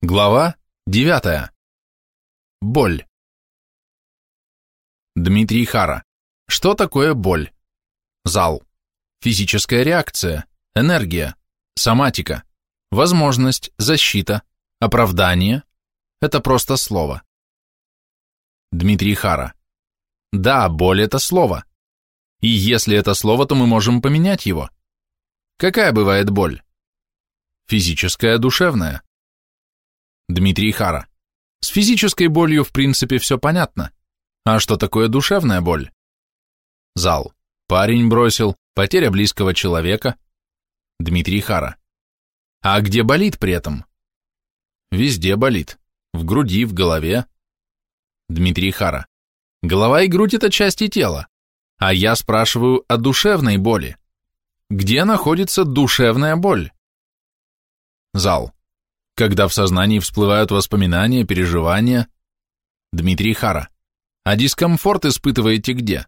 Глава 9. Боль. Дмитрий Хара. Что такое боль? Зал. Физическая реакция, энергия, соматика, возможность, защита, оправдание. Это просто слово. Дмитрий Хара. Да, боль – это слово. И если это слово, то мы можем поменять его. Какая бывает боль? Физическая, душевная. Дмитрий Хара. С физической болью в принципе все понятно. А что такое душевная боль? Зал. Парень бросил, потеря близкого человека. Дмитрий Хара. А где болит при этом? Везде болит. В груди, в голове. Дмитрий Хара. Голова и грудь – это части тела. А я спрашиваю о душевной боли. Где находится душевная боль? Зал когда в сознании всплывают воспоминания, переживания. Дмитрий Хара. А дискомфорт испытываете где?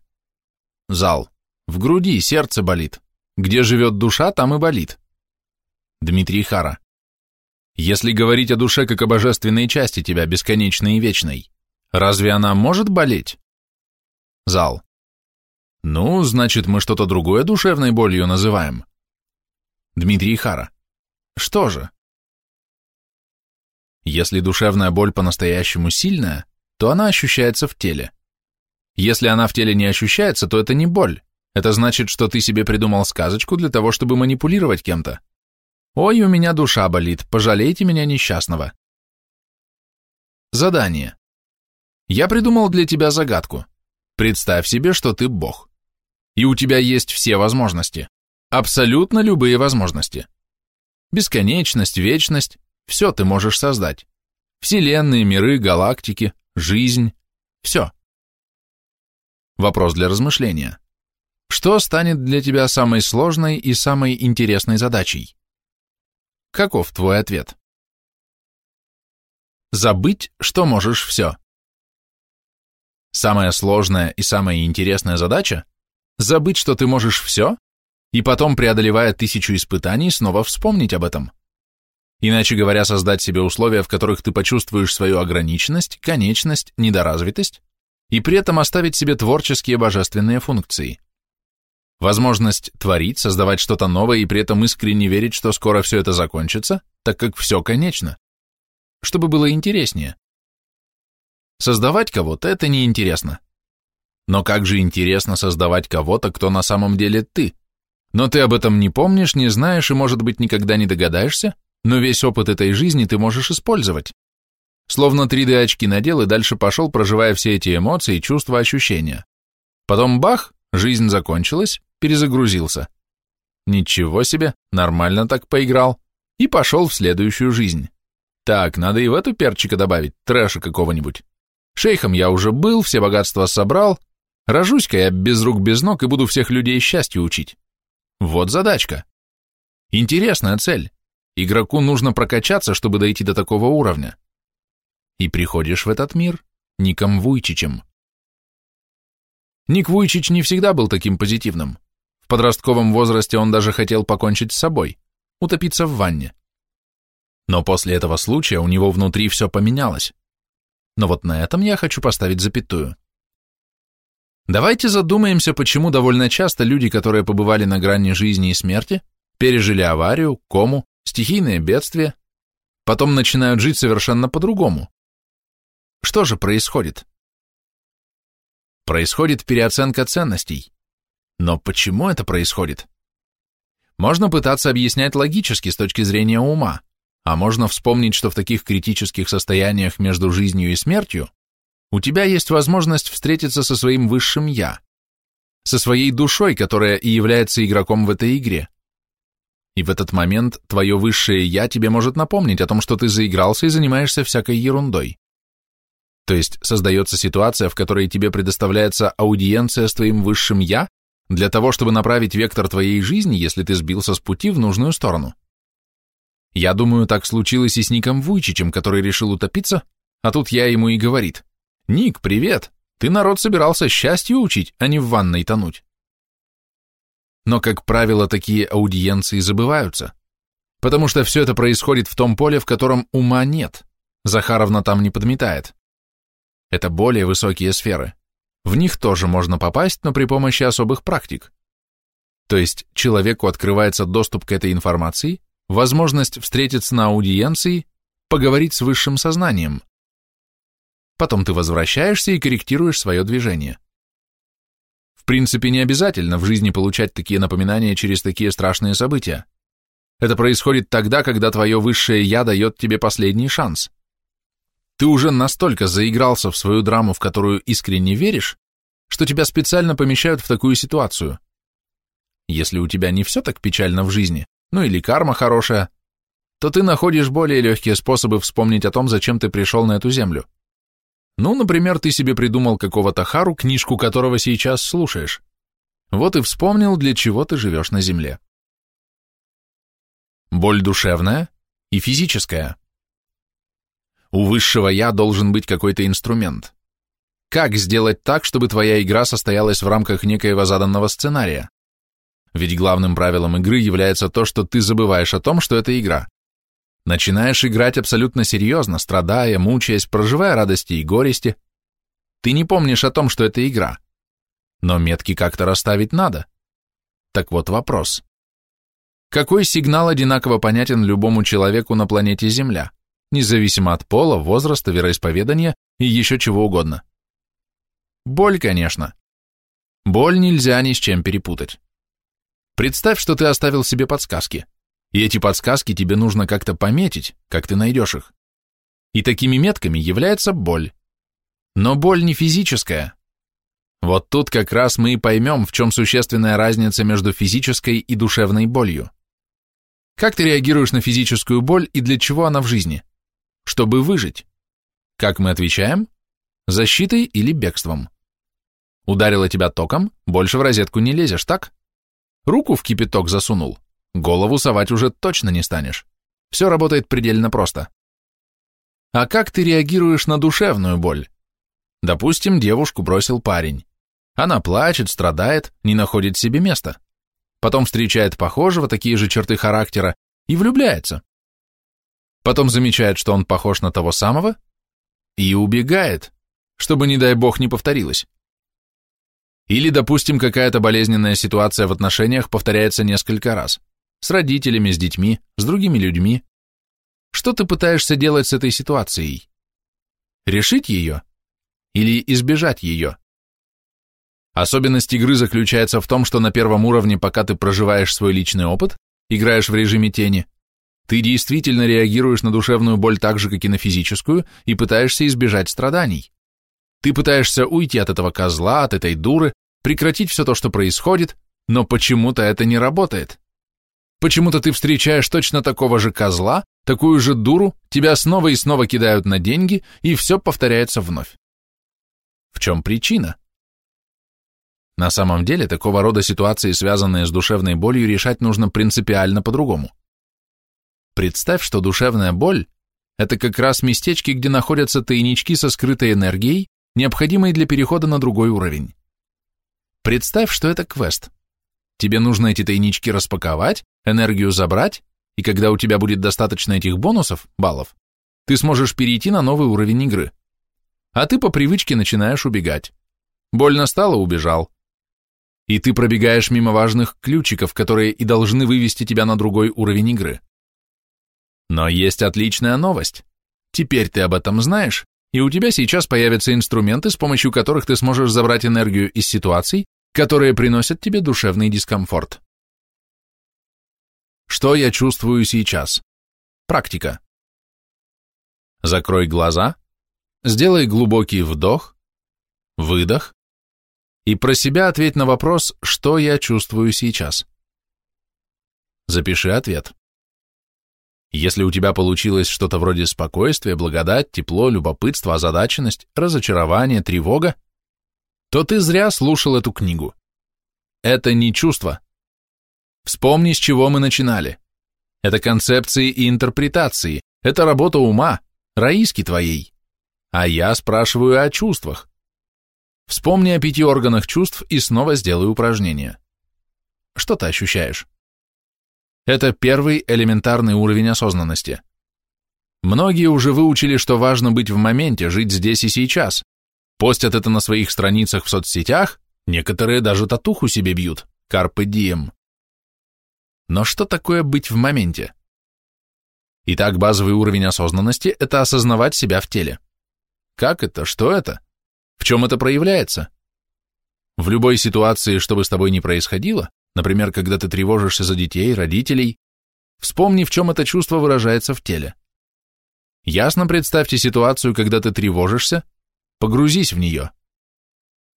Зал. В груди, сердце болит. Где живет душа, там и болит. Дмитрий Хара. Если говорить о душе как о божественной части тебя, бесконечной и вечной, разве она может болеть? Зал. Ну, значит, мы что-то другое душевной болью называем. Дмитрий Хара. Что же? Если душевная боль по-настоящему сильная, то она ощущается в теле. Если она в теле не ощущается, то это не боль. Это значит, что ты себе придумал сказочку для того, чтобы манипулировать кем-то. Ой, у меня душа болит, пожалейте меня несчастного. Задание. Я придумал для тебя загадку. Представь себе, что ты Бог. И у тебя есть все возможности. Абсолютно любые возможности. Бесконечность, вечность, все ты можешь создать. Вселенные, миры, галактики, жизнь. Все. Вопрос для размышления. Что станет для тебя самой сложной и самой интересной задачей? Каков твой ответ? Забыть, что можешь все. Самая сложная и самая интересная задача – забыть, что ты можешь все, и потом, преодолевая тысячу испытаний, снова вспомнить об этом. Иначе говоря, создать себе условия, в которых ты почувствуешь свою ограниченность, конечность, недоразвитость, и при этом оставить себе творческие божественные функции. Возможность творить, создавать что-то новое и при этом искренне верить, что скоро все это закончится, так как все конечно. Чтобы было интереснее. Создавать кого-то – это неинтересно. Но как же интересно создавать кого-то, кто на самом деле ты? Но ты об этом не помнишь, не знаешь и, может быть, никогда не догадаешься, но весь опыт этой жизни ты можешь использовать. Словно 3D-очки надел и дальше пошел, проживая все эти эмоции, чувства, ощущения. Потом бах, жизнь закончилась, перезагрузился. Ничего себе, нормально так поиграл. И пошел в следующую жизнь. Так, надо и в эту перчика добавить, трэша какого-нибудь. Шейхом я уже был, все богатства собрал. Рожусь-ка я без рук, без ног и буду всех людей счастью учить. Вот задачка. Интересная цель. Игроку нужно прокачаться, чтобы дойти до такого уровня. И приходишь в этот мир Ником Вуйчичем. Ник Вуйчич не всегда был таким позитивным. В подростковом возрасте он даже хотел покончить с собой, утопиться в ванне. Но после этого случая у него внутри все поменялось. Но вот на этом я хочу поставить запятую. Давайте задумаемся, почему довольно часто люди, которые побывали на грани жизни и смерти, пережили аварию, кому, стихийные бедствия, потом начинают жить совершенно по-другому. Что же происходит? Происходит переоценка ценностей. Но почему это происходит? Можно пытаться объяснять логически с точки зрения ума, а можно вспомнить, что в таких критических состояниях между жизнью и смертью у тебя есть возможность встретиться со своим высшим «я», со своей душой, которая и является игроком в этой игре. И в этот момент твое высшее «я» тебе может напомнить о том, что ты заигрался и занимаешься всякой ерундой. То есть создается ситуация, в которой тебе предоставляется аудиенция с твоим высшим «я» для того, чтобы направить вектор твоей жизни, если ты сбился с пути в нужную сторону. Я думаю, так случилось и с Ником Вуйчичем, который решил утопиться, а тут я ему и говорит. «Ник, привет! Ты народ собирался счастью учить, а не в ванной тонуть». Но, как правило, такие аудиенции забываются. потому что все это происходит в том поле, в котором ума нет, Захаровна там не подметает. Это более высокие сферы. В них тоже можно попасть, но при помощи особых практик. То есть человеку открывается доступ к этой информации, возможность встретиться на аудиенции, поговорить с высшим сознанием. Потом ты возвращаешься и корректируешь свое движение. В принципе, не обязательно в жизни получать такие напоминания через такие страшные события. Это происходит тогда, когда твое высшее «я» дает тебе последний шанс. Ты уже настолько заигрался в свою драму, в которую искренне веришь, что тебя специально помещают в такую ситуацию. Если у тебя не все так печально в жизни, ну или карма хорошая, то ты находишь более легкие способы вспомнить о том, зачем ты пришел на эту землю. Ну, например, ты себе придумал какого-то Хару, книжку которого сейчас слушаешь. Вот и вспомнил, для чего ты живешь на земле. Боль душевная и физическая. У высшего «я» должен быть какой-то инструмент. Как сделать так, чтобы твоя игра состоялась в рамках некоего заданного сценария? Ведь главным правилом игры является то, что ты забываешь о том, что это игра. Начинаешь играть абсолютно серьезно, страдая, мучаясь, проживая радости и горести. Ты не помнишь о том, что это игра. Но метки как-то расставить надо. Так вот вопрос. Какой сигнал одинаково понятен любому человеку на планете Земля, независимо от пола, возраста, вероисповедания и еще чего угодно? Боль, конечно. Боль нельзя ни с чем перепутать. Представь, что ты оставил себе подсказки. И эти подсказки тебе нужно как-то пометить, как ты найдешь их. И такими метками является боль. Но боль не физическая. Вот тут как раз мы и поймем, в чем существенная разница между физической и душевной болью. Как ты реагируешь на физическую боль и для чего она в жизни? Чтобы выжить. Как мы отвечаем? Защитой или бегством? Ударило тебя током, больше в розетку не лезешь, так? Руку в кипяток засунул, Голову совать уже точно не станешь. Все работает предельно просто. А как ты реагируешь на душевную боль? Допустим, девушку бросил парень. Она плачет, страдает, не находит себе места. Потом встречает похожего, такие же черты характера, и влюбляется. Потом замечает, что он похож на того самого, и убегает, чтобы, не дай бог, не повторилось. Или, допустим, какая-то болезненная ситуация в отношениях повторяется несколько раз с родителями, с детьми, с другими людьми. Что ты пытаешься делать с этой ситуацией? Решить ее? Или избежать ее? Особенность игры заключается в том, что на первом уровне, пока ты проживаешь свой личный опыт, играешь в режиме тени, ты действительно реагируешь на душевную боль так же, как и на физическую, и пытаешься избежать страданий. Ты пытаешься уйти от этого козла, от этой дуры, прекратить все то, что происходит, но почему-то это не работает. Почему-то ты встречаешь точно такого же козла, такую же дуру, тебя снова и снова кидают на деньги, и все повторяется вновь. В чем причина? На самом деле, такого рода ситуации, связанные с душевной болью, решать нужно принципиально по-другому. Представь, что душевная боль – это как раз местечки, где находятся тайнички со скрытой энергией, необходимой для перехода на другой уровень. Представь, что это квест. Тебе нужно эти тайнички распаковать, энергию забрать, и когда у тебя будет достаточно этих бонусов, баллов, ты сможешь перейти на новый уровень игры. А ты по привычке начинаешь убегать. Больно стало – убежал. И ты пробегаешь мимо важных ключиков, которые и должны вывести тебя на другой уровень игры. Но есть отличная новость. Теперь ты об этом знаешь, и у тебя сейчас появятся инструменты, с помощью которых ты сможешь забрать энергию из ситуаций, которые приносят тебе душевный дискомфорт. Что я чувствую сейчас? Практика. Закрой глаза, сделай глубокий вдох, выдох и про себя ответь на вопрос, что я чувствую сейчас. Запиши ответ. Если у тебя получилось что-то вроде спокойствия, благодать, тепло, любопытство, озадаченность, разочарование, тревога, то ты зря слушал эту книгу. Это не чувство. Вспомни, с чего мы начинали. Это концепции и интерпретации, это работа ума, раиски твоей. А я спрашиваю о чувствах. Вспомни о пяти органах чувств и снова сделай упражнение. Что ты ощущаешь? Это первый элементарный уровень осознанности. Многие уже выучили, что важно быть в моменте, жить здесь и сейчас. Постят это на своих страницах в соцсетях, некоторые даже татуху себе бьют. Carpe diem. Но что такое быть в моменте? Итак, базовый уровень осознанности – это осознавать себя в теле. Как это? Что это? В чем это проявляется? В любой ситуации, что бы с тобой ни происходило, например, когда ты тревожишься за детей, родителей, вспомни, в чем это чувство выражается в теле. Ясно представьте ситуацию, когда ты тревожишься, погрузись в нее.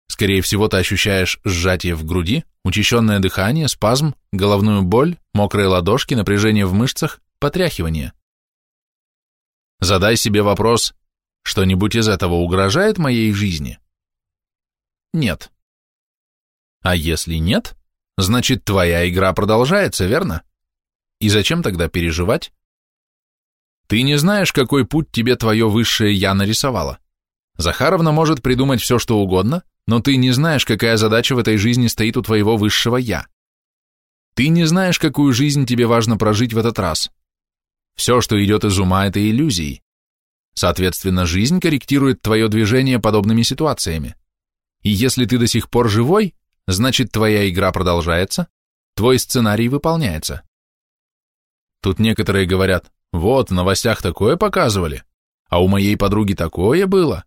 Скорее всего, ты ощущаешь сжатие в груди, учащенное дыхание, спазм, головную боль, мокрые ладошки, напряжение в мышцах, потряхивание. Задай себе вопрос, что-нибудь из этого угрожает моей жизни? Нет. А если нет, значит, твоя игра продолжается, верно? И зачем тогда переживать? Ты не знаешь, какой путь тебе твое высшее «я» нарисовало. Захаровна может придумать все, что угодно, но ты не знаешь, какая задача в этой жизни стоит у твоего высшего «я». Ты не знаешь, какую жизнь тебе важно прожить в этот раз. Все, что идет из ума, это иллюзии. Соответственно, жизнь корректирует твое движение подобными ситуациями. И если ты до сих пор живой, значит твоя игра продолжается, твой сценарий выполняется. Тут некоторые говорят, вот, в новостях такое показывали, а у моей подруги такое было.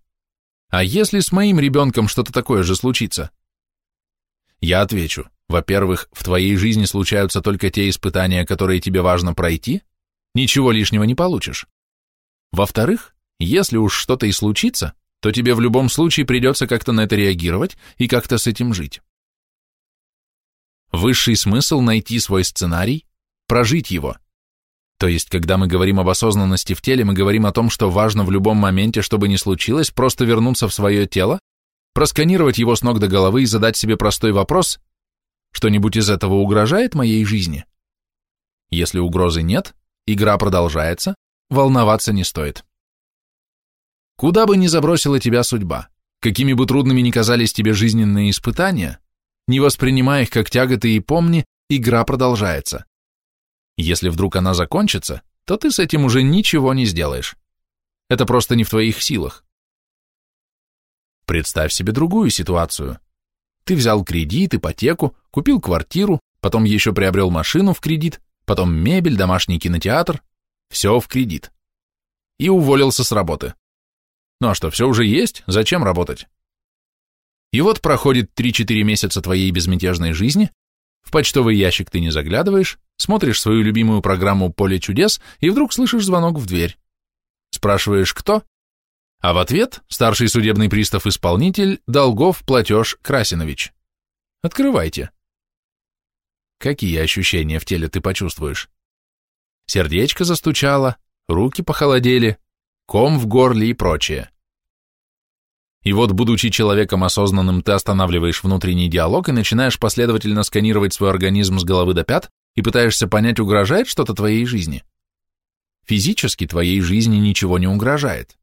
А если с моим ребенком что-то такое же случится? Я отвечу, во-первых, в твоей жизни случаются только те испытания, которые тебе важно пройти, ничего лишнего не получишь. Во-вторых, если уж что-то и случится, то тебе в любом случае придется как-то на это реагировать и как-то с этим жить. Высший смысл – найти свой сценарий, прожить его. То есть, когда мы говорим об осознанности в теле, мы говорим о том, что важно в любом моменте, что бы ни случилось, просто вернуться в свое тело, просканировать его с ног до головы и задать себе простой вопрос – что-нибудь из этого угрожает моей жизни? Если угрозы нет, игра продолжается, волноваться не стоит. Куда бы ни забросила тебя судьба, какими бы трудными ни казались тебе жизненные испытания, не воспринимай их как тяготы и помни, игра продолжается. Если вдруг она закончится, то ты с этим уже ничего не сделаешь. Это просто не в твоих силах. Представь себе другую ситуацию. Ты взял кредит, ипотеку, купил квартиру, потом еще приобрел машину в кредит, потом мебель, домашний кинотеатр, все в кредит. И уволился с работы. Ну а что, все уже есть, зачем работать? И вот проходит 3-4 месяца твоей безмятежной жизни, в почтовый ящик ты не заглядываешь, смотришь свою любимую программу «Поле чудес» и вдруг слышишь звонок в дверь. Спрашиваешь, кто? А в ответ старший судебный пристав-исполнитель Долгов Платеж Красинович. Открывайте. Какие ощущения в теле ты почувствуешь? Сердечко застучало, руки похолодели, ком в горле и прочее. И вот, будучи человеком осознанным, ты останавливаешь внутренний диалог и начинаешь последовательно сканировать свой организм с головы до пят и пытаешься понять, угрожает что-то твоей жизни. Физически твоей жизни ничего не угрожает.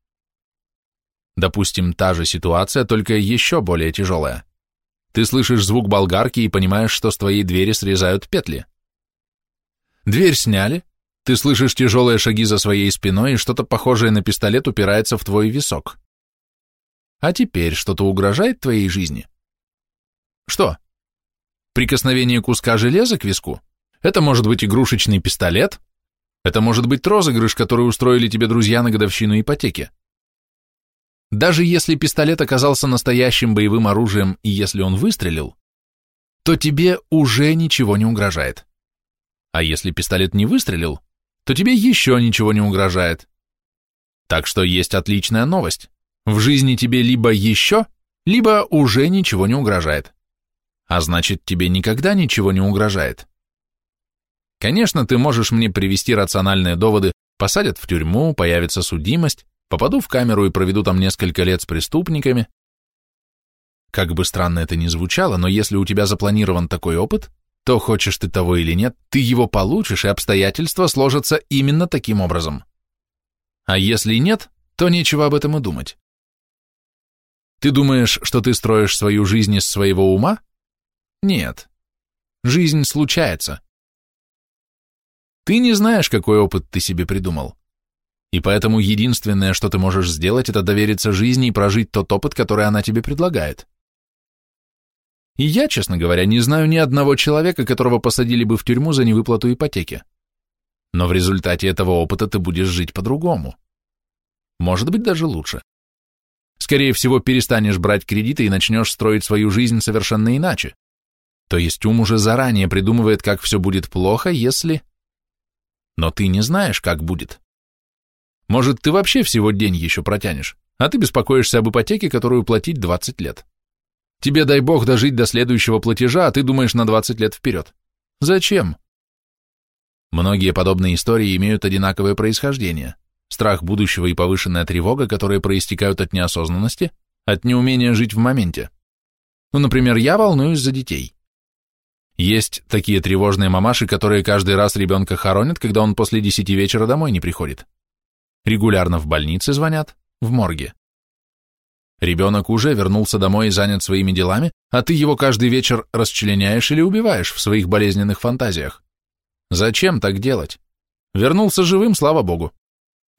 Допустим, та же ситуация, только еще более тяжелая. Ты слышишь звук болгарки и понимаешь, что с твоей двери срезают петли. Дверь сняли, ты слышишь тяжелые шаги за своей спиной, и что-то похожее на пистолет упирается в твой висок. А теперь что-то угрожает твоей жизни? Что? Прикосновение куска железа к виску? Это может быть игрушечный пистолет? Это может быть розыгрыш, который устроили тебе друзья на годовщину ипотеки. Даже если пистолет оказался настоящим боевым оружием и если он выстрелил, то тебе уже ничего не угрожает. А если пистолет не выстрелил, то тебе еще ничего не угрожает. Так что есть отличная новость. В жизни тебе либо еще, либо уже ничего не угрожает. А значит, тебе никогда ничего не угрожает. Конечно, ты можешь мне привести рациональные доводы, посадят в тюрьму, появится судимость, попаду в камеру и проведу там несколько лет с преступниками. Как бы странно это ни звучало, но если у тебя запланирован такой опыт, то хочешь ты того или нет, ты его получишь, и обстоятельства сложатся именно таким образом. А если нет, то нечего об этом и думать. Ты думаешь, что ты строишь свою жизнь из своего ума? Нет. Жизнь случается. Ты не знаешь, какой опыт ты себе придумал. И поэтому единственное, что ты можешь сделать, это довериться жизни и прожить тот опыт, который она тебе предлагает. И я, честно говоря, не знаю ни одного человека, которого посадили бы в тюрьму за невыплату ипотеки. Но в результате этого опыта ты будешь жить по-другому. Может быть, даже лучше. Скорее всего, перестанешь брать кредиты и начнешь строить свою жизнь совершенно иначе. То есть ум уже заранее придумывает, как все будет плохо, если... Но ты не знаешь, как будет. Может, ты вообще всего день еще протянешь, а ты беспокоишься об ипотеке, которую платить 20 лет. Тебе, дай бог, дожить до следующего платежа, а ты думаешь на 20 лет вперед. Зачем? Многие подобные истории имеют одинаковое происхождение. Страх будущего и повышенная тревога, которые проистекают от неосознанности, от неумения жить в моменте. Ну, например, я волнуюсь за детей. Есть такие тревожные мамаши, которые каждый раз ребенка хоронят, когда он после десяти вечера домой не приходит. Регулярно в больнице звонят, в морге. Ребенок уже вернулся домой и занят своими делами, а ты его каждый вечер расчленяешь или убиваешь в своих болезненных фантазиях. Зачем так делать? Вернулся живым, слава богу.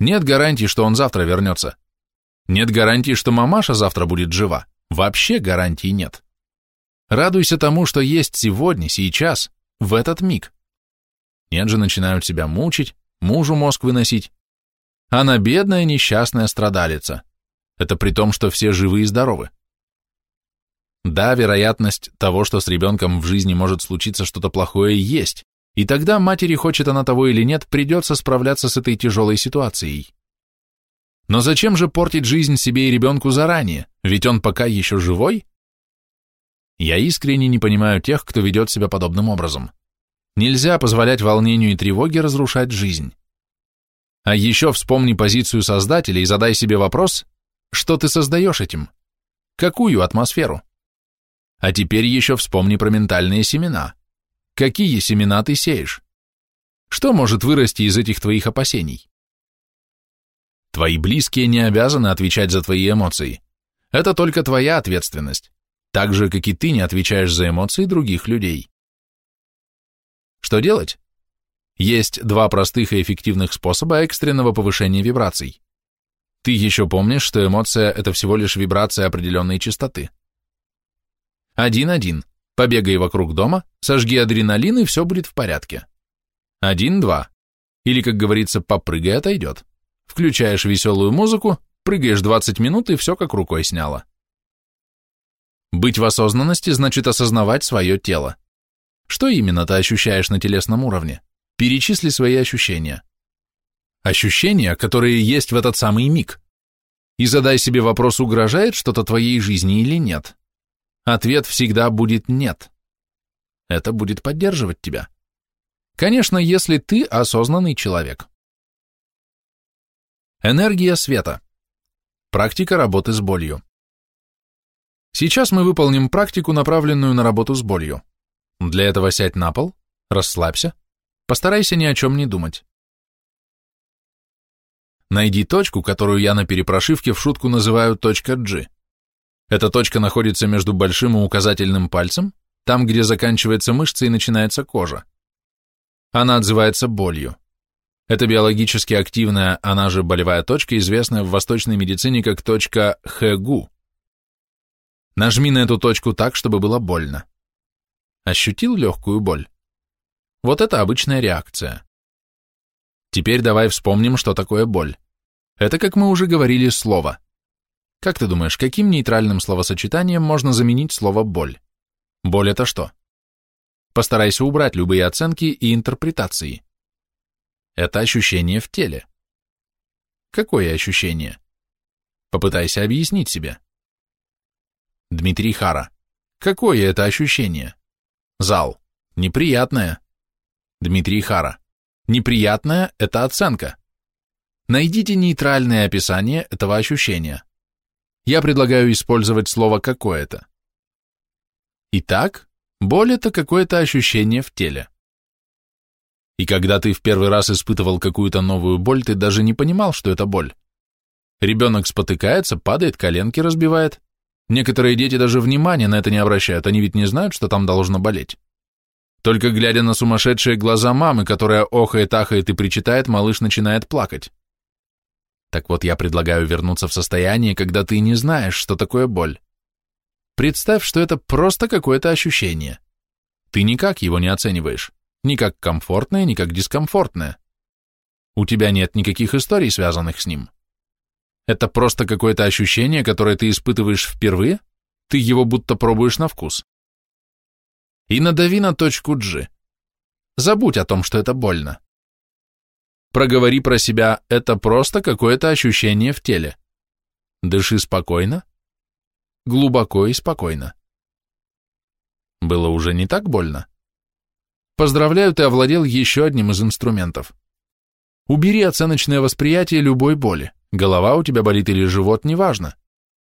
Нет гарантии, что он завтра вернется. Нет гарантии, что мамаша завтра будет жива. Вообще гарантии нет. Радуйся тому, что есть сегодня, сейчас, в этот миг. Нет же, начинают себя мучить, мужу мозг выносить. Она бедная, несчастная страдалица. Это при том, что все живы и здоровы. Да, вероятность того, что с ребенком в жизни может случиться что-то плохое, есть. И тогда матери, хочет она того или нет, придется справляться с этой тяжелой ситуацией. Но зачем же портить жизнь себе и ребенку заранее, ведь он пока еще живой? Я искренне не понимаю тех, кто ведет себя подобным образом. Нельзя позволять волнению и тревоге разрушать жизнь. А еще вспомни позицию создателя и задай себе вопрос, что ты создаешь этим? Какую атмосферу? А теперь еще вспомни про ментальные семена. Какие семена ты сеешь? Что может вырасти из этих твоих опасений? Твои близкие не обязаны отвечать за твои эмоции. Это только твоя ответственность, так же, как и ты не отвечаешь за эмоции других людей. Что делать? Есть два простых и эффективных способа экстренного повышения вибраций. Ты еще помнишь, что эмоция – это всего лишь вибрация определенной частоты. Один-один. Побегай вокруг дома, сожги адреналин, и все будет в порядке. Один-два. Или, как говорится, попрыгай, отойдет. Включаешь веселую музыку, прыгаешь 20 минут, и все как рукой сняло. Быть в осознанности значит осознавать свое тело. Что именно ты ощущаешь на телесном уровне? Перечисли свои ощущения. Ощущения, которые есть в этот самый миг. И задай себе вопрос, угрожает что-то твоей жизни или нет. Ответ всегда будет «нет». Это будет поддерживать тебя. Конечно, если ты осознанный человек. Энергия света. Практика работы с болью. Сейчас мы выполним практику, направленную на работу с болью. Для этого сядь на пол, расслабься, постарайся ни о чем не думать. Найди точку, которую я на перепрошивке в шутку называю точка G. Эта точка находится между большим и указательным пальцем, там, где заканчивается мышца и начинается кожа. Она отзывается болью. Это биологически активная, она же болевая точка, известная в восточной медицине как точка Хэгу. Нажми на эту точку так, чтобы было больно. Ощутил легкую боль? Вот это обычная реакция. Теперь давай вспомним, что такое боль. Это, как мы уже говорили, слово. Как ты думаешь, каким нейтральным словосочетанием можно заменить слово «боль»? Боль – это что? Постарайся убрать любые оценки и интерпретации. Это ощущение в теле. Какое ощущение? Попытайся объяснить себе. Дмитрий Хара. Какое это ощущение? Зал. Неприятное. Дмитрий Хара. Неприятное – это оценка. Найдите нейтральное описание этого ощущения. Я предлагаю использовать слово «какое-то». Итак, боль – это какое-то ощущение в теле. И когда ты в первый раз испытывал какую-то новую боль, ты даже не понимал, что это боль. Ребенок спотыкается, падает, коленки разбивает. Некоторые дети даже внимания на это не обращают, они ведь не знают, что там должно болеть. Только глядя на сумасшедшие глаза мамы, которая охает, ахает и причитает, малыш начинает плакать. Так вот, я предлагаю вернуться в состояние, когда ты не знаешь, что такое боль. Представь, что это просто какое-то ощущение. Ты никак его не оцениваешь, ни как комфортное, ни как дискомфортное. У тебя нет никаких историй, связанных с ним. Это просто какое-то ощущение, которое ты испытываешь впервые, ты его будто пробуешь на вкус. И надави на точку G. Забудь о том, что это больно. Проговори про себя, это просто какое-то ощущение в теле. Дыши спокойно, глубоко и спокойно. Было уже не так больно? Поздравляю, ты овладел еще одним из инструментов. Убери оценочное восприятие любой боли. Голова у тебя болит или живот, неважно.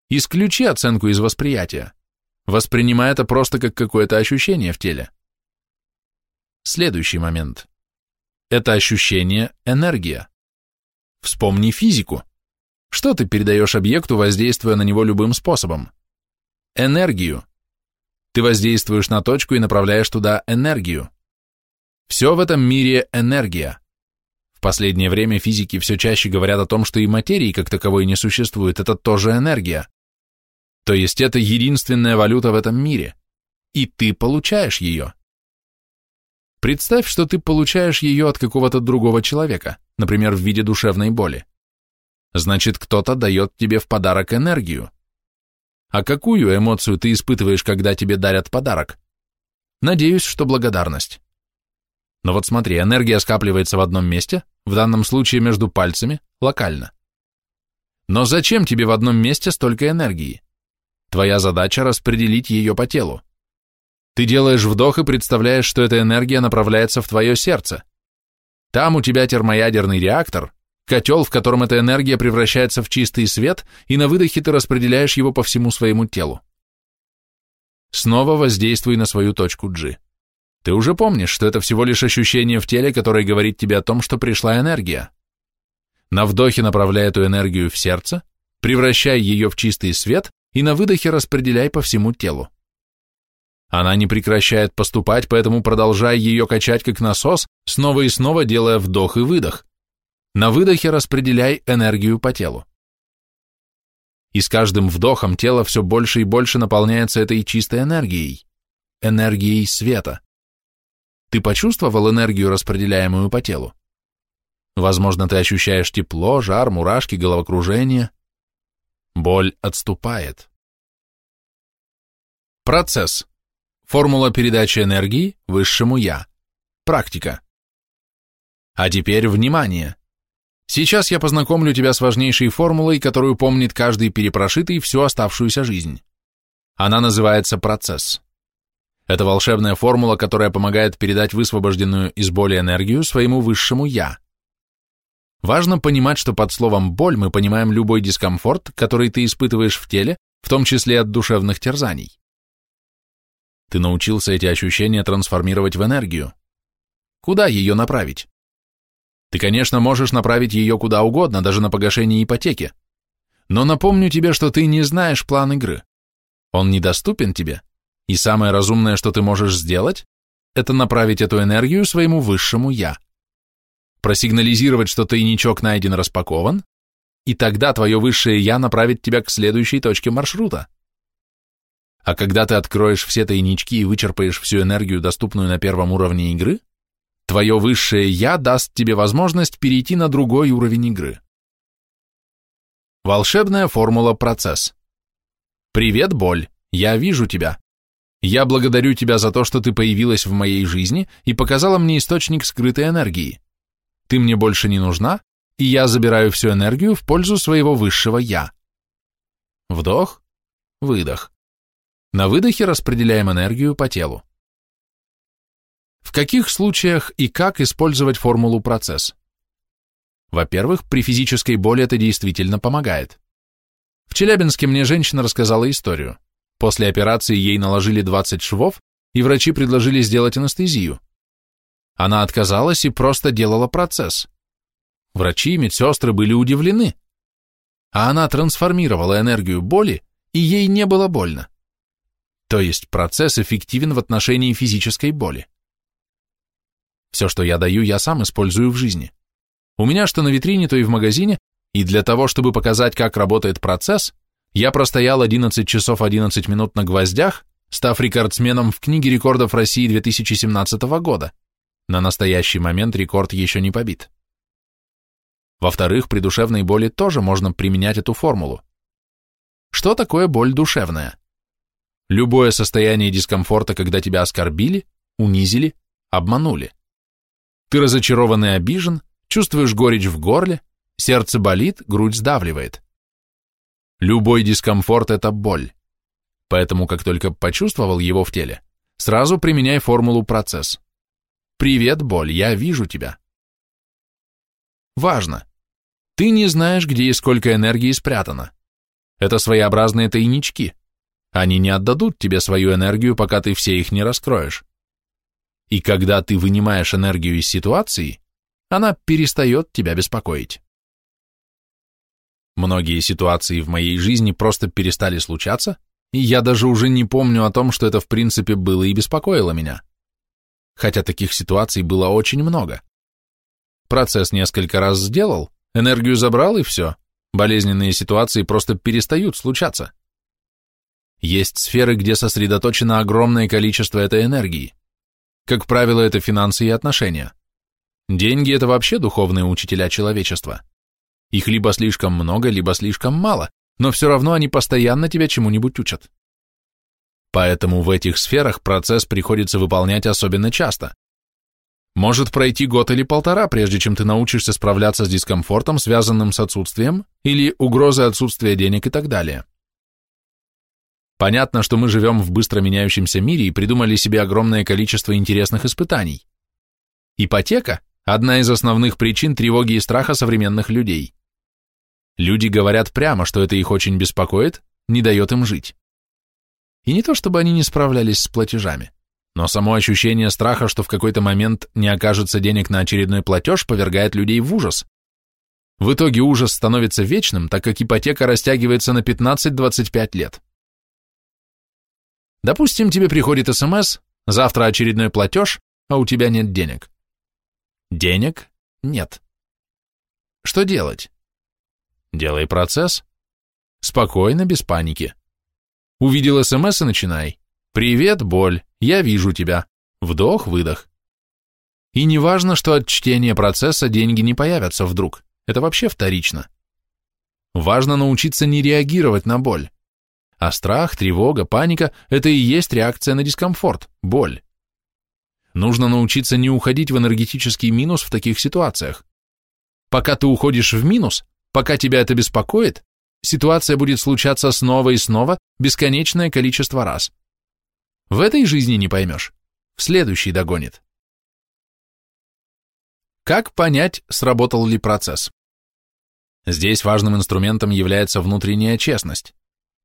Исключи оценку из восприятия. Воспринимай это просто как какое-то ощущение в теле. Следующий момент. Это ощущение – энергия. Вспомни физику. Что ты передаешь объекту, воздействуя на него любым способом? Энергию. Ты воздействуешь на точку и направляешь туда энергию. Все в этом мире – энергия последнее время физики все чаще говорят о том, что и материи как таковой не существует, это тоже энергия. То есть это единственная валюта в этом мире. И ты получаешь ее. Представь, что ты получаешь ее от какого-то другого человека, например, в виде душевной боли. Значит, кто-то дает тебе в подарок энергию. А какую эмоцию ты испытываешь, когда тебе дарят подарок? Надеюсь, что благодарность. Но вот смотри, энергия скапливается в одном месте, в данном случае между пальцами, локально. Но зачем тебе в одном месте столько энергии? Твоя задача распределить ее по телу. Ты делаешь вдох и представляешь, что эта энергия направляется в твое сердце. Там у тебя термоядерный реактор, котел, в котором эта энергия превращается в чистый свет, и на выдохе ты распределяешь его по всему своему телу. Снова воздействуй на свою точку G. Ты уже помнишь, что это всего лишь ощущение в теле, которое говорит тебе о том, что пришла энергия. На вдохе направляй эту энергию в сердце, превращай ее в чистый свет и на выдохе распределяй по всему телу. Она не прекращает поступать, поэтому продолжай ее качать как насос, снова и снова делая вдох и выдох. На выдохе распределяй энергию по телу. И с каждым вдохом тело все больше и больше наполняется этой чистой энергией, энергией света. Ты почувствовал энергию, распределяемую по телу? Возможно, ты ощущаешь тепло, жар, мурашки, головокружение. Боль отступает. Процесс. Формула передачи энергии высшему Я. Практика. А теперь внимание. Сейчас я познакомлю тебя с важнейшей формулой, которую помнит каждый перепрошитый всю оставшуюся жизнь. Она называется процесс. Это волшебная формула, которая помогает передать высвобожденную из боли энергию своему высшему «я». Важно понимать, что под словом «боль» мы понимаем любой дискомфорт, который ты испытываешь в теле, в том числе от душевных терзаний. Ты научился эти ощущения трансформировать в энергию. Куда ее направить? Ты, конечно, можешь направить ее куда угодно, даже на погашение ипотеки. Но напомню тебе, что ты не знаешь план игры. Он недоступен тебе, и самое разумное, что ты можешь сделать, это направить эту энергию своему высшему «я». Просигнализировать, что тайничок найден распакован, и тогда твое высшее «я» направит тебя к следующей точке маршрута. А когда ты откроешь все тайнички и вычерпаешь всю энергию, доступную на первом уровне игры, твое высшее «я» даст тебе возможность перейти на другой уровень игры. Волшебная формула процесс. Привет, боль, я вижу тебя. Я благодарю тебя за то, что ты появилась в моей жизни и показала мне источник скрытой энергии. Ты мне больше не нужна, и я забираю всю энергию в пользу своего высшего «я». Вдох, выдох. На выдохе распределяем энергию по телу. В каких случаях и как использовать формулу процесс? Во-первых, при физической боли это действительно помогает. В Челябинске мне женщина рассказала историю. После операции ей наложили 20 швов, и врачи предложили сделать анестезию. Она отказалась и просто делала процесс. Врачи и медсестры были удивлены. А она трансформировала энергию боли, и ей не было больно. То есть процесс эффективен в отношении физической боли. Все, что я даю, я сам использую в жизни. У меня что на витрине, то и в магазине, и для того, чтобы показать, как работает процесс, я простоял 11 часов 11 минут на гвоздях, став рекордсменом в книге рекордов России 2017 года. На настоящий момент рекорд еще не побит. Во-вторых, при душевной боли тоже можно применять эту формулу. Что такое боль душевная? Любое состояние дискомфорта, когда тебя оскорбили, унизили, обманули. Ты разочарован и обижен, чувствуешь горечь в горле, сердце болит, грудь сдавливает. Любой дискомфорт – это боль. Поэтому, как только почувствовал его в теле, сразу применяй формулу процесс. «Привет, боль, я вижу тебя». Важно. Ты не знаешь, где и сколько энергии спрятано. Это своеобразные тайнички. Они не отдадут тебе свою энергию, пока ты все их не раскроешь. И когда ты вынимаешь энергию из ситуации, она перестает тебя беспокоить. Многие ситуации в моей жизни просто перестали случаться, и я даже уже не помню о том, что это в принципе было и беспокоило меня. Хотя таких ситуаций было очень много. Процесс несколько раз сделал, энергию забрал и все. Болезненные ситуации просто перестают случаться. Есть сферы, где сосредоточено огромное количество этой энергии. Как правило, это финансы и отношения. Деньги – это вообще духовные учителя человечества. Их либо слишком много, либо слишком мало, но все равно они постоянно тебя чему-нибудь учат. Поэтому в этих сферах процесс приходится выполнять особенно часто. Может пройти год или полтора, прежде чем ты научишься справляться с дискомфортом, связанным с отсутствием, или угрозой отсутствия денег и так далее. Понятно, что мы живем в быстро меняющемся мире и придумали себе огромное количество интересных испытаний. Ипотека – одна из основных причин тревоги и страха современных людей. Люди говорят прямо, что это их очень беспокоит, не дает им жить. И не то, чтобы они не справлялись с платежами, но само ощущение страха, что в какой-то момент не окажется денег на очередной платеж, повергает людей в ужас. В итоге ужас становится вечным, так как ипотека растягивается на 15-25 лет. Допустим, тебе приходит СМС, завтра очередной платеж, а у тебя нет денег. Денег нет. Что делать? Делай процесс. Спокойно, без паники. Увидел СМС и начинай. Привет, боль, я вижу тебя. Вдох, выдох. И не важно, что от чтения процесса деньги не появятся вдруг. Это вообще вторично. Важно научиться не реагировать на боль. А страх, тревога, паника – это и есть реакция на дискомфорт, боль. Нужно научиться не уходить в энергетический минус в таких ситуациях. Пока ты уходишь в минус, Пока тебя это беспокоит, ситуация будет случаться снова и снова бесконечное количество раз. В этой жизни не поймешь, в следующей догонит. Как понять, сработал ли процесс? Здесь важным инструментом является внутренняя честность.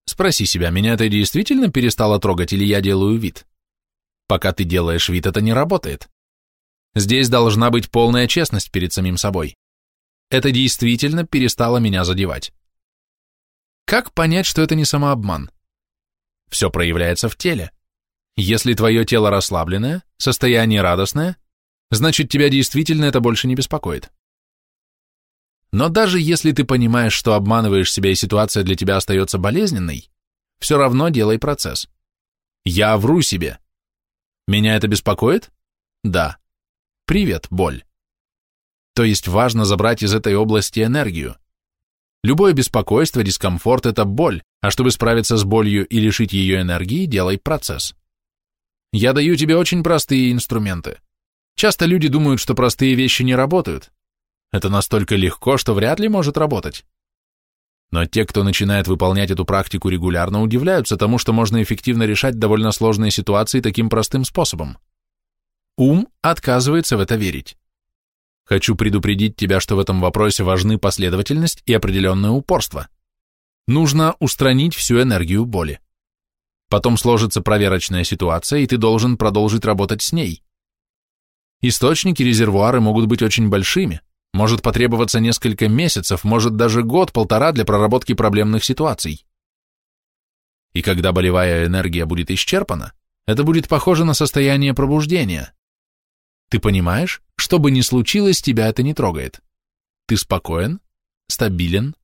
Спроси себя, меня это действительно перестало трогать или я делаю вид? Пока ты делаешь вид, это не работает. Здесь должна быть полная честность перед самим собой это действительно перестало меня задевать. Как понять, что это не самообман? Все проявляется в теле. Если твое тело расслабленное, состояние радостное, значит тебя действительно это больше не беспокоит. Но даже если ты понимаешь, что обманываешь себя и ситуация для тебя остается болезненной, все равно делай процесс. Я вру себе. Меня это беспокоит? Да. Привет, боль. То есть важно забрать из этой области энергию. Любое беспокойство, дискомфорт – это боль, а чтобы справиться с болью и лишить ее энергии, делай процесс. Я даю тебе очень простые инструменты. Часто люди думают, что простые вещи не работают. Это настолько легко, что вряд ли может работать. Но те, кто начинает выполнять эту практику регулярно, удивляются тому, что можно эффективно решать довольно сложные ситуации таким простым способом. Ум отказывается в это верить. Хочу предупредить тебя, что в этом вопросе важны последовательность и определенное упорство. Нужно устранить всю энергию боли. Потом сложится проверочная ситуация, и ты должен продолжить работать с ней. Источники, резервуары могут быть очень большими, может потребоваться несколько месяцев, может даже год-полтора для проработки проблемных ситуаций. И когда болевая энергия будет исчерпана, это будет похоже на состояние пробуждения. Ты понимаешь, что бы ни случилось, тебя это не трогает. Ты спокоен, стабилен,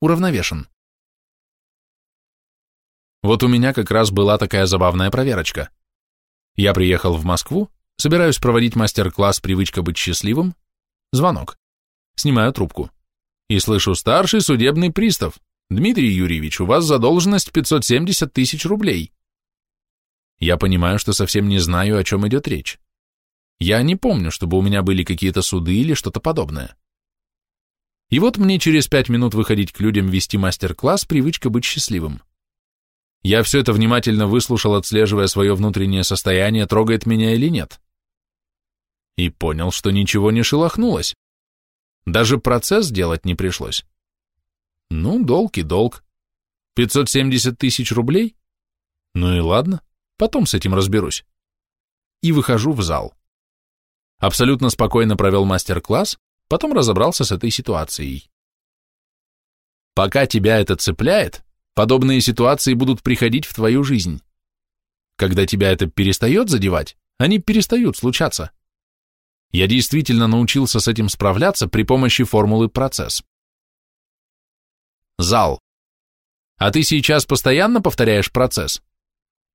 уравновешен. Вот у меня как раз была такая забавная проверочка. Я приехал в Москву, собираюсь проводить мастер-класс «Привычка быть счастливым». Звонок. Снимаю трубку. И слышу «Старший судебный пристав. Дмитрий Юрьевич, у вас задолженность 570 тысяч рублей». Я понимаю, что совсем не знаю, о чем идет речь. Я не помню, чтобы у меня были какие-то суды или что-то подобное. И вот мне через пять минут выходить к людям вести мастер-класс «Привычка быть счастливым». Я все это внимательно выслушал, отслеживая свое внутреннее состояние, трогает меня или нет. И понял, что ничего не шелохнулось. Даже процесс делать не пришлось. Ну, долг и долг. 570 тысяч рублей? Ну и ладно, потом с этим разберусь. И выхожу в зал. Абсолютно спокойно провел мастер-класс, потом разобрался с этой ситуацией. Пока тебя это цепляет, подобные ситуации будут приходить в твою жизнь. Когда тебя это перестает задевать, они перестают случаться. Я действительно научился с этим справляться при помощи формулы процесс. Зал. А ты сейчас постоянно повторяешь процесс?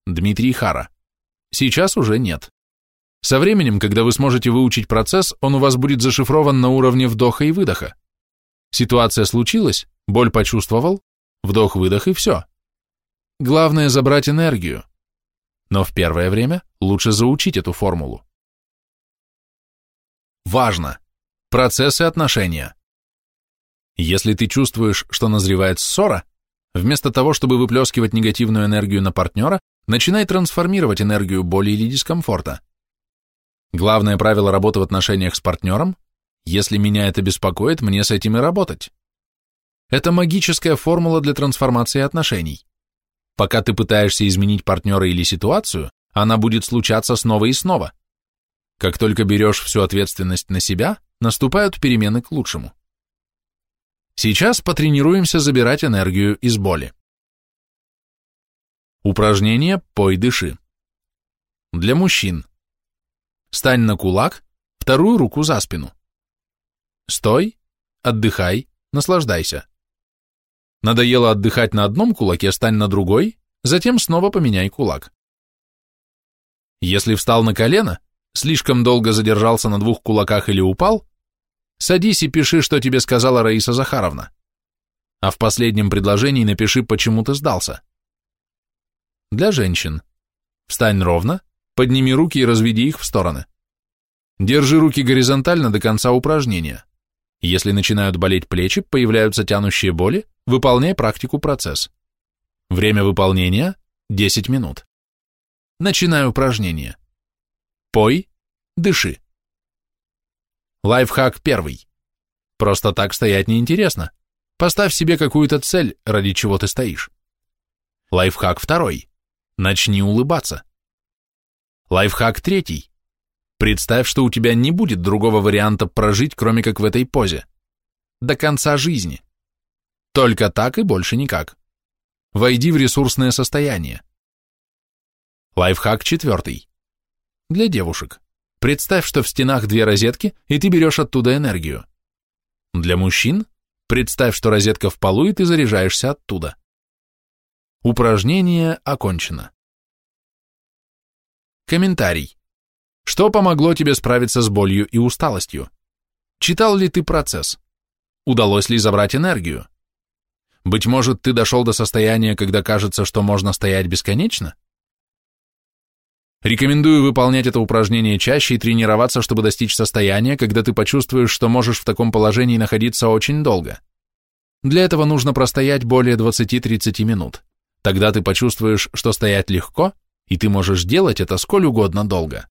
Дмитрий Хара. Сейчас уже нет. Со временем, когда вы сможете выучить процесс, он у вас будет зашифрован на уровне вдоха и выдоха. Ситуация случилась, боль почувствовал, вдох-выдох и все. Главное забрать энергию. Но в первое время лучше заучить эту формулу. Важно. Процессы отношения. Если ты чувствуешь, что назревает ссора, вместо того, чтобы выплескивать негативную энергию на партнера, начинай трансформировать энергию боли или дискомфорта. Главное правило работы в отношениях с партнером – если меня это беспокоит, мне с этим и работать. Это магическая формула для трансформации отношений. Пока ты пытаешься изменить партнера или ситуацию, она будет случаться снова и снова. Как только берешь всю ответственность на себя, наступают перемены к лучшему. Сейчас потренируемся забирать энергию из боли. Упражнение «Пой-дыши». Для мужчин. Стань на кулак, вторую руку за спину. Стой, отдыхай, наслаждайся. Надоело отдыхать на одном кулаке, стань на другой, затем снова поменяй кулак. Если встал на колено, слишком долго задержался на двух кулаках или упал, садись и пиши, что тебе сказала Раиса Захаровна. А в последнем предложении напиши, почему ты сдался. Для женщин. Встань ровно, Подними руки и разведи их в стороны. Держи руки горизонтально до конца упражнения. Если начинают болеть плечи, появляются тянущие боли, выполняй практику процесс. Время выполнения – 10 минут. Начинай упражнение. Пой, дыши. Лайфхак первый. Просто так стоять неинтересно. Поставь себе какую-то цель, ради чего ты стоишь. Лайфхак второй. Начни улыбаться. Лайфхак третий. Представь, что у тебя не будет другого варианта прожить, кроме как в этой позе. До конца жизни. Только так и больше никак. Войди в ресурсное состояние. Лайфхак четвертый. Для девушек. Представь, что в стенах две розетки, и ты берешь оттуда энергию. Для мужчин. Представь, что розетка в полу, и ты заряжаешься оттуда. Упражнение окончено. Комментарий. Что помогло тебе справиться с болью и усталостью? Читал ли ты процесс? Удалось ли забрать энергию? Быть может, ты дошел до состояния, когда кажется, что можно стоять бесконечно? Рекомендую выполнять это упражнение чаще и тренироваться, чтобы достичь состояния, когда ты почувствуешь, что можешь в таком положении находиться очень долго. Для этого нужно простоять более 20-30 минут. Тогда ты почувствуешь, что стоять легко, и ты можешь делать это сколь угодно долго.